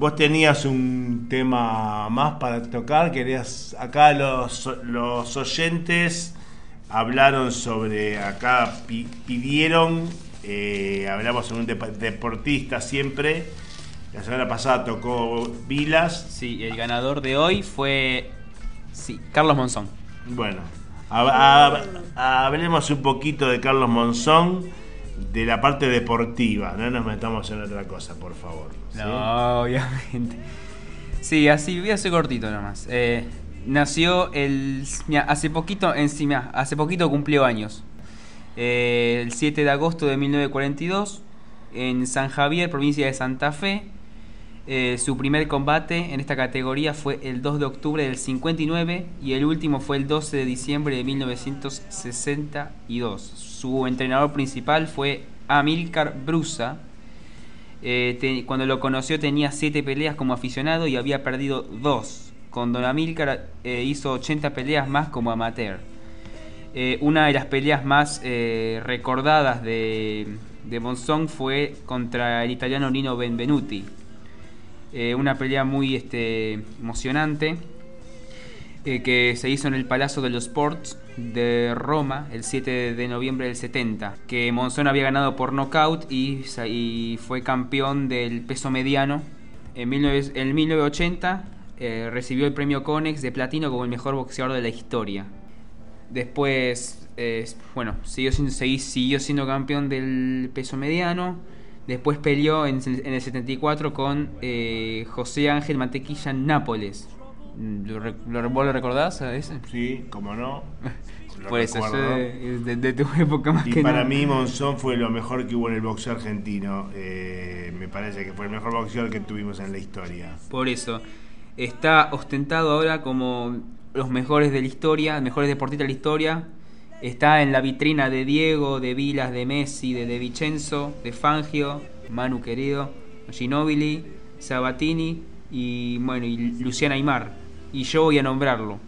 Vos tenías un tema más para tocar, querías acá los, los oyentes hablaron sobre, acá pidieron, eh, hablamos sobre un deportista siempre, la semana pasada tocó Vilas. Sí, el ganador de hoy fue sí, Carlos Monzón. Bueno, hablemos un poquito de Carlos Monzón, de la parte deportiva, no nos metamos en otra cosa, por favor. No, obviamente. Sí, así voy a ser cortito nomás. Eh, nació el. hace poquito, encima, hace poquito cumplió años. Eh, el 7 de agosto de 1942, en San Javier, provincia de Santa Fe. Eh, su primer combate en esta categoría fue el 2 de octubre del 59 y el último fue el 12 de diciembre de 1962. Su entrenador principal fue Amilcar Brusa. Eh, cuando lo conoció tenía 7 peleas como aficionado y había perdido 2. Con Don Amilcar eh, hizo 80 peleas más como amateur. una de las peleas más recordadas de, de Monzón fue contra el italiano Nino Benvenuti eh, una pelea muy este, emocionante eh, que se hizo en el Palazzo de los Sports de Roma el 7 de noviembre del 70, que Monzón había ganado por nocaut y, fue campeón del peso mediano. En, 1980 eh, recibió el premio Conex de platino como el mejor boxeador de la historia. Después, bueno, siguió, siguió siendo campeón del peso mediano Después peleó en, el 74 con eh, José Ángel Mantequilla Nápoles. ¿Lo, ¿Vos lo recordás a ese? Sí, como no. Por eso, de, tu época más y para mí Monzón fue lo mejor que hubo en el boxeo argentino. Eh, me parece que fue el mejor boxeador que tuvimos en la historia. Por eso. Está ostentado ahora como los mejores de la historia, mejores deportistas de la historia Está en la vitrina de Diego, de Vilas, de Messi, de De Vicenzo, de Fangio, Manu Querido, Ginobili, Sabatini y bueno, y Luciana Aymar. Y yo voy a nombrarlo,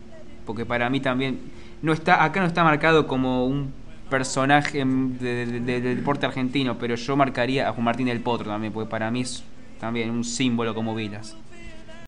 porque para mí también no está acá no está marcado como un personaje del deporte argentino, pero yo marcaría a Juan Martín del Potro también, porque para mí es también un símbolo como Vilas.